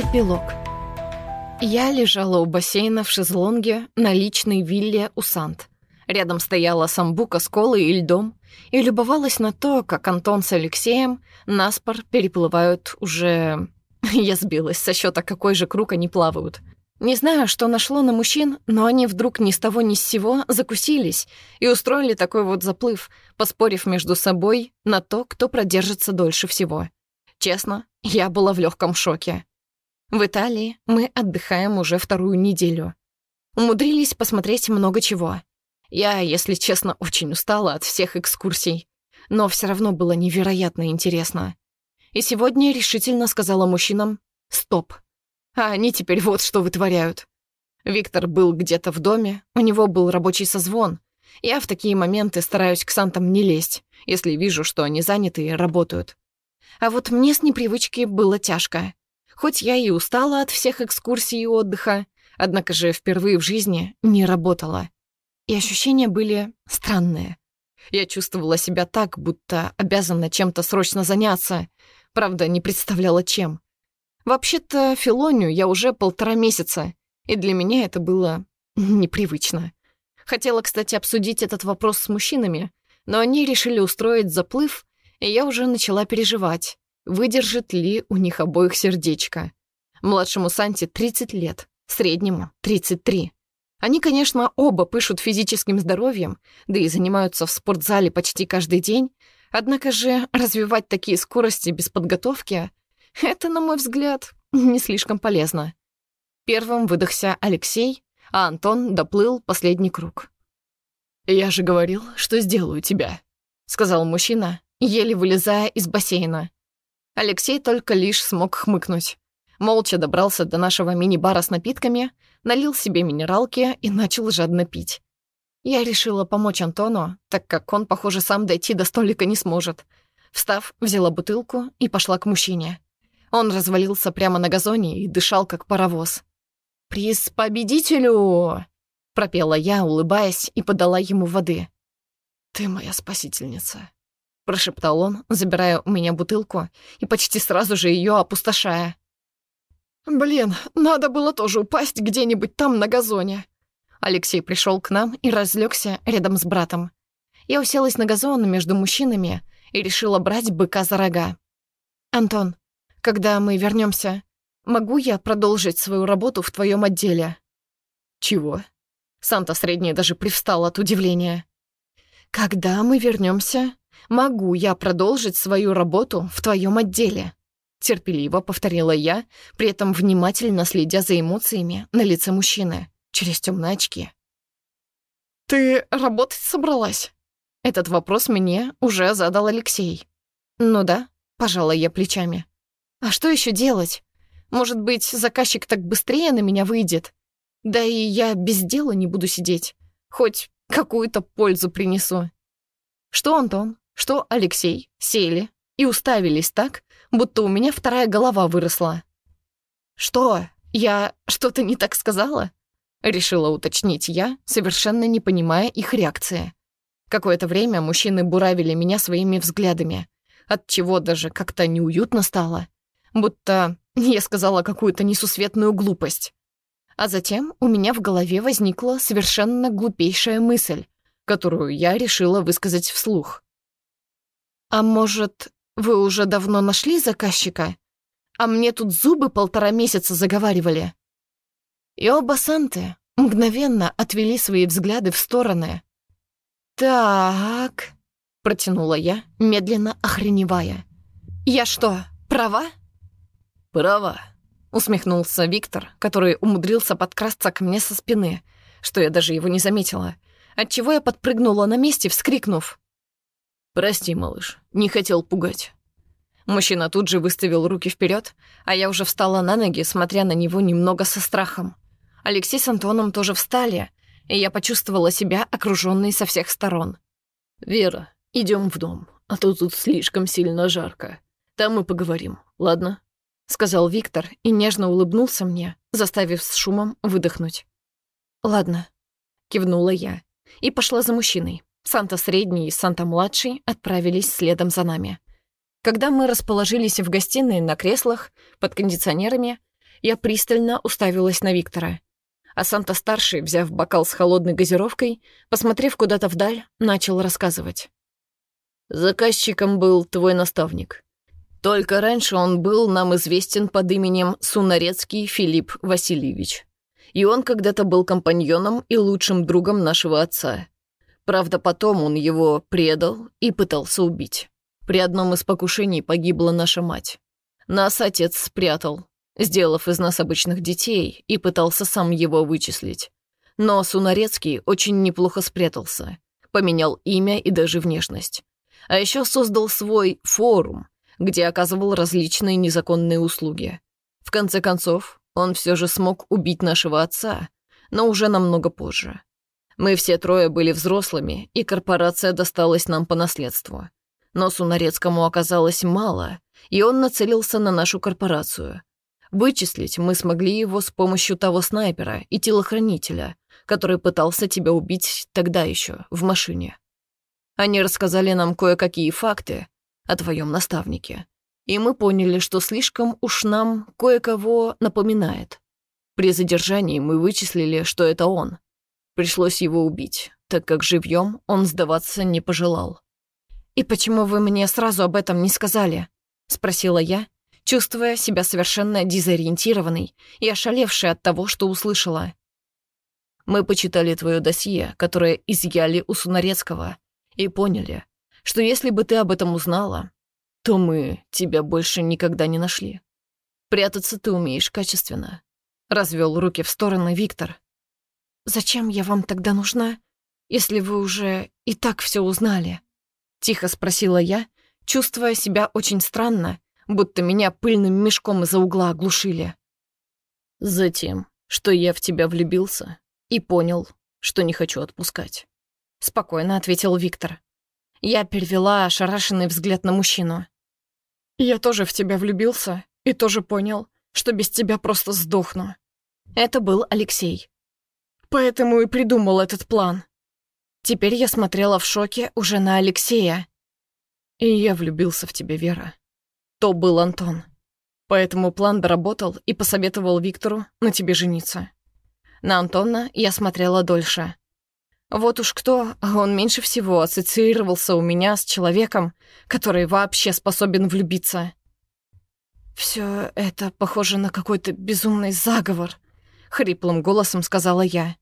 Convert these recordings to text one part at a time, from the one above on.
Эпилог. Я лежала у бассейна в шезлонге на личной вилле у Сант. Рядом стояла самбука с колой и льдом и любовалась на то, как Антон с Алексеем наспор переплывают уже... Я сбилась со счета, какой же круг они плавают. Не знаю, что нашло на мужчин, но они вдруг ни с того ни с сего закусились и устроили такой вот заплыв, поспорив между собой на то, кто продержится дольше всего. Честно, я была в легком шоке. В Италии мы отдыхаем уже вторую неделю. Умудрились посмотреть много чего. Я, если честно, очень устала от всех экскурсий, но все равно было невероятно интересно. И сегодня решительно сказала мужчинам «стоп». А они теперь вот что вытворяют. Виктор был где-то в доме, у него был рабочий созвон. Я в такие моменты стараюсь к Сантам не лезть, если вижу, что они заняты и работают. А вот мне с непривычки было тяжко. Хоть я и устала от всех экскурсий и отдыха, однако же впервые в жизни не работала. И ощущения были странные. Я чувствовала себя так, будто обязана чем-то срочно заняться. Правда, не представляла, чем. Вообще-то Филонию я уже полтора месяца, и для меня это было непривычно. Хотела, кстати, обсудить этот вопрос с мужчинами, но они решили устроить заплыв и я уже начала переживать, выдержит ли у них обоих сердечко. Младшему Санте 30 лет, среднему — 33. Они, конечно, оба пышут физическим здоровьем, да и занимаются в спортзале почти каждый день, однако же развивать такие скорости без подготовки — это, на мой взгляд, не слишком полезно. Первым выдохся Алексей, а Антон доплыл последний круг. «Я же говорил, что сделаю тебя», — сказал мужчина, еле вылезая из бассейна. Алексей только лишь смог хмыкнуть. Молча добрался до нашего мини-бара с напитками, налил себе минералки и начал жадно пить. Я решила помочь Антону, так как он, похоже, сам дойти до столика не сможет. Встав, взяла бутылку и пошла к мужчине. Он развалился прямо на газоне и дышал, как паровоз. «Приз победителю!» — пропела я, улыбаясь, и подала ему воды. «Ты моя спасительница», прошептал он, забирая у меня бутылку и почти сразу же ее опустошая. «Блин, надо было тоже упасть где-нибудь там на газоне». Алексей пришел к нам и разлегся рядом с братом. Я уселась на газон между мужчинами и решила брать быка за рога. «Антон, когда мы вернемся, могу я продолжить свою работу в твоем отделе?» «Чего?» Санта средняя даже привстал от удивления. «Когда мы вернемся, могу я продолжить свою работу в твоем отделе?» Терпеливо повторила я, при этом внимательно следя за эмоциями на лице мужчины через темные очки. «Ты работать собралась?» Этот вопрос мне уже задал Алексей. «Ну да», — пожала я плечами. «А что еще делать? Может быть, заказчик так быстрее на меня выйдет? Да и я без дела не буду сидеть. Хоть какую-то пользу принесу». «Что, Антон, что Алексей сели и уставились так, будто у меня вторая голова выросла. «Что? Я что-то не так сказала?» Решила уточнить я, совершенно не понимая их реакции. Какое-то время мужчины буравили меня своими взглядами, от чего даже как-то неуютно стало, будто я сказала какую-то несусветную глупость. А затем у меня в голове возникла совершенно глупейшая мысль, которую я решила высказать вслух. «А может, вы уже давно нашли заказчика? А мне тут зубы полтора месяца заговаривали». И оба Санты мгновенно отвели свои взгляды в стороны. «Так...» — протянула я, медленно охреневая. «Я что, права?» «Права», — усмехнулся Виктор, который умудрился подкрасться ко мне со спины, что я даже его не заметила, отчего я подпрыгнула на месте, вскрикнув. «Прости, малыш, не хотел пугать». Мужчина тут же выставил руки вперед, а я уже встала на ноги, смотря на него немного со страхом. Алексей с Антоном тоже встали, и я почувствовала себя окружённой со всех сторон. «Вера, идем в дом, а то тут слишком сильно жарко. Там мы поговорим, ладно?» — сказал Виктор и нежно улыбнулся мне, заставив с шумом выдохнуть. «Ладно», — кивнула я и пошла за мужчиной. Санта-средний и Санта-младший отправились следом за нами. Когда мы расположились в гостиной на креслах под кондиционерами, Я пристально уставилась на Виктора. А Санта-старший, взяв бокал с холодной газировкой, посмотрев куда-то вдаль, начал рассказывать. Заказчиком был твой наставник. Только раньше он был нам известен под именем Сунарецкий Филипп Васильевич. И он когда-то был компаньоном и лучшим другом нашего отца. Правда, потом он его предал и пытался убить. При одном из покушений погибла наша мать. Нас отец спрятал, сделав из нас обычных детей, и пытался сам его вычислить. Но Сунарецкий очень неплохо спрятался, поменял имя и даже внешность. А еще создал свой форум, где оказывал различные незаконные услуги. В конце концов, он все же смог убить нашего отца, но уже намного позже. Мы все трое были взрослыми, и корпорация досталась нам по наследству. Но Сунарецкому оказалось мало, и он нацелился на нашу корпорацию. Вычислить мы смогли его с помощью того снайпера и телохранителя, который пытался тебя убить тогда еще, в машине. Они рассказали нам кое-какие факты о твоем наставнике, и мы поняли, что слишком уж нам кое-кого напоминает. При задержании мы вычислили, что это он. Пришлось его убить, так как живьем он сдаваться не пожелал. «И почему вы мне сразу об этом не сказали?» — спросила я, чувствуя себя совершенно дезориентированной и ошалевшей от того, что услышала. «Мы почитали твое досье, которое изъяли у Сунарецкого, и поняли, что если бы ты об этом узнала, то мы тебя больше никогда не нашли. Прятаться ты умеешь качественно». Развел руки в стороны Виктор. «Зачем я вам тогда нужна, если вы уже и так все узнали?» Тихо спросила я, чувствуя себя очень странно будто меня пыльным мешком из-за угла оглушили. Затем, что я в тебя влюбился и понял, что не хочу отпускать. Спокойно ответил Виктор. Я перевела ошарашенный взгляд на мужчину. Я тоже в тебя влюбился и тоже понял, что без тебя просто сдохну. Это был Алексей. Поэтому и придумал этот план. Теперь я смотрела в шоке уже на Алексея. И я влюбился в тебя, Вера то был Антон. Поэтому план доработал и посоветовал Виктору на тебе жениться. На Антона я смотрела дольше. Вот уж кто, он меньше всего ассоциировался у меня с человеком, который вообще способен влюбиться. Все это похоже на какой-то безумный заговор», — хриплым голосом сказала я.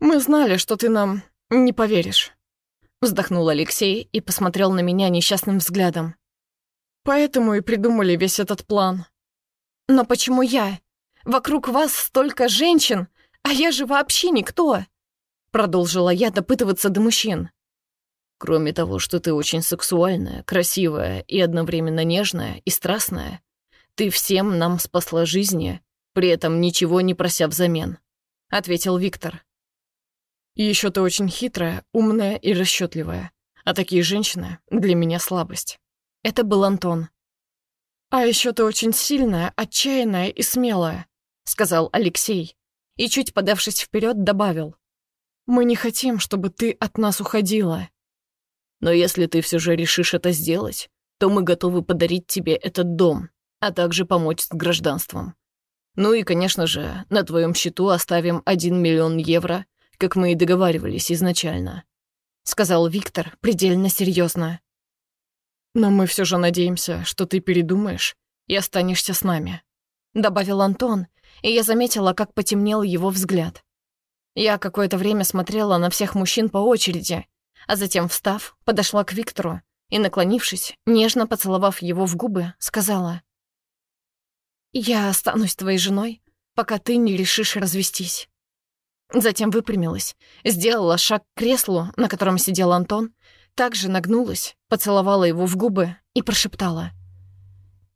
«Мы знали, что ты нам не поверишь», — вздохнул Алексей и посмотрел на меня несчастным взглядом. Поэтому и придумали весь этот план. Но почему я? Вокруг вас столько женщин, а я же вообще никто. Продолжила я допытываться до мужчин. Кроме того, что ты очень сексуальная, красивая и одновременно нежная и страстная, ты всем нам спасла жизни, при этом ничего не прося взамен», — ответил Виктор. Еще ты очень хитрая, умная и расчетливая, а такие женщины для меня слабость. Это был Антон. «А еще ты очень сильная, отчаянная и смелая», — сказал Алексей. И чуть подавшись вперед, добавил. «Мы не хотим, чтобы ты от нас уходила». «Но если ты все же решишь это сделать, то мы готовы подарить тебе этот дом, а также помочь с гражданством. Ну и, конечно же, на твоем счету оставим один миллион евро, как мы и договаривались изначально», — сказал Виктор предельно серьезно. «Но мы все же надеемся, что ты передумаешь и останешься с нами», — добавил Антон, и я заметила, как потемнел его взгляд. Я какое-то время смотрела на всех мужчин по очереди, а затем, встав, подошла к Виктору и, наклонившись, нежно поцеловав его в губы, сказала, «Я останусь твоей женой, пока ты не решишь развестись». Затем выпрямилась, сделала шаг к креслу, на котором сидел Антон, также нагнулась, поцеловала его в губы и прошептала.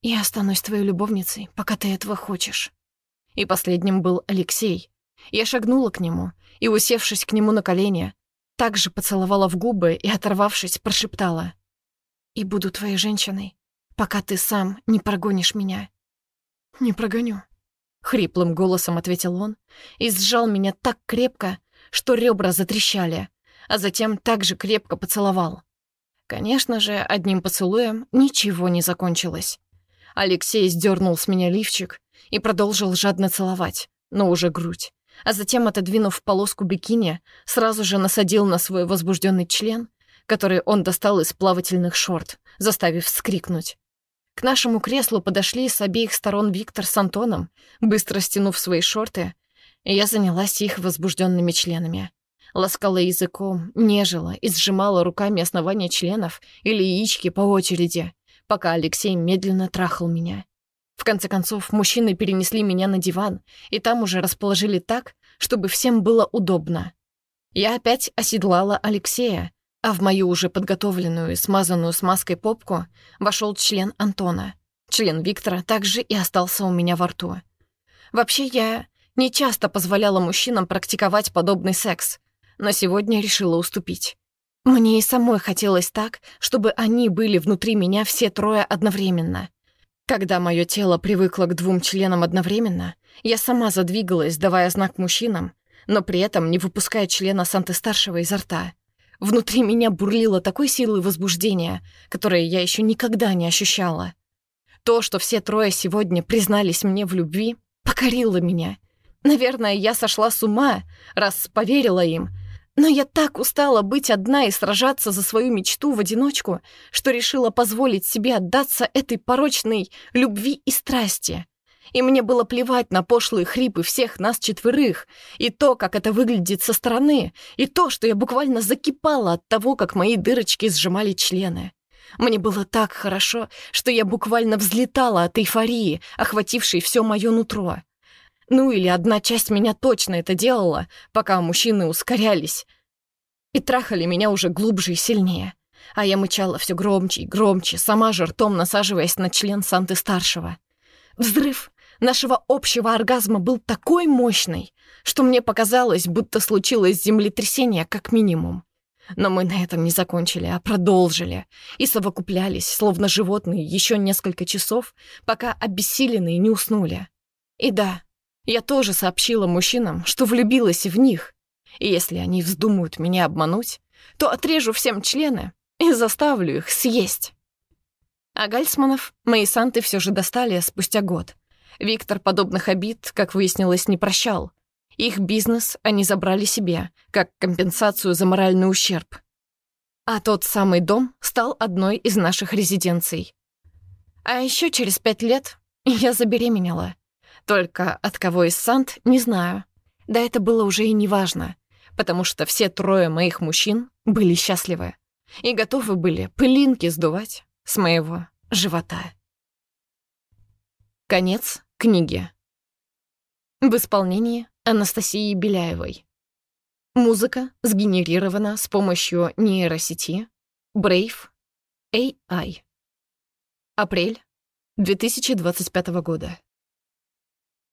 «Я останусь твоей любовницей, пока ты этого хочешь». И последним был Алексей. Я шагнула к нему и, усевшись к нему на колени, также поцеловала в губы и, оторвавшись, прошептала. «И буду твоей женщиной, пока ты сам не прогонишь меня». «Не прогоню», — хриплым голосом ответил он и сжал меня так крепко, что ребра затрещали, а затем также крепко поцеловал. Конечно же, одним поцелуем ничего не закончилось. Алексей сдернул с меня лифчик и продолжил жадно целовать, но уже грудь. А затем, отодвинув полоску бикини, сразу же насадил на свой возбужденный член, который он достал из плавательных шорт, заставив вскрикнуть. К нашему креслу подошли с обеих сторон Виктор с Антоном, быстро стянув свои шорты, я занялась их возбужденными членами. Ласкала языком, нежила и сжимала руками основания членов или яички по очереди, пока Алексей медленно трахал меня. В конце концов, мужчины перенесли меня на диван, и там уже расположили так, чтобы всем было удобно. Я опять оседлала Алексея, а в мою уже подготовленную и смазанную смазкой попку вошел член Антона. Член Виктора также и остался у меня во рту. Вообще, я не часто позволяла мужчинам практиковать подобный секс, но сегодня решила уступить. Мне и самой хотелось так, чтобы они были внутри меня все трое одновременно. Когда мое тело привыкло к двум членам одновременно, я сама задвигалась, давая знак мужчинам, но при этом не выпуская члена Санты-старшего изо рта. Внутри меня бурлило такой силы возбуждения, которое я еще никогда не ощущала. То, что все трое сегодня признались мне в любви, покорило меня. Наверное, я сошла с ума, раз поверила им — но я так устала быть одна и сражаться за свою мечту в одиночку, что решила позволить себе отдаться этой порочной любви и страсти. И мне было плевать на пошлые хрипы всех нас четверых, и то, как это выглядит со стороны, и то, что я буквально закипала от того, как мои дырочки сжимали члены. Мне было так хорошо, что я буквально взлетала от эйфории, охватившей все мое нутро. Ну или одна часть меня точно это делала, пока мужчины ускорялись и трахали меня уже глубже и сильнее. А я мычала все громче и громче, сама же ртом насаживаясь на член Санты-старшего. Взрыв нашего общего оргазма был такой мощный, что мне показалось, будто случилось землетрясение как минимум. Но мы на этом не закончили, а продолжили и совокуплялись, словно животные, еще несколько часов, пока обессиленные не уснули. И да, я тоже сообщила мужчинам, что влюбилась в них. И если они вздумают меня обмануть, то отрежу всем члены и заставлю их съесть. А Гальсманов мои санты все же достали спустя год. Виктор подобных обид, как выяснилось, не прощал. Их бизнес они забрали себе, как компенсацию за моральный ущерб. А тот самый дом стал одной из наших резиденций. А еще через пять лет я забеременела. Только от кого из Сант, не знаю. Да это было уже и не важно, потому что все трое моих мужчин были счастливы и готовы были пылинки сдувать с моего живота. Конец книги. В исполнении Анастасии Беляевой. Музыка сгенерирована с помощью нейросети Brave AI. Апрель 2025 года.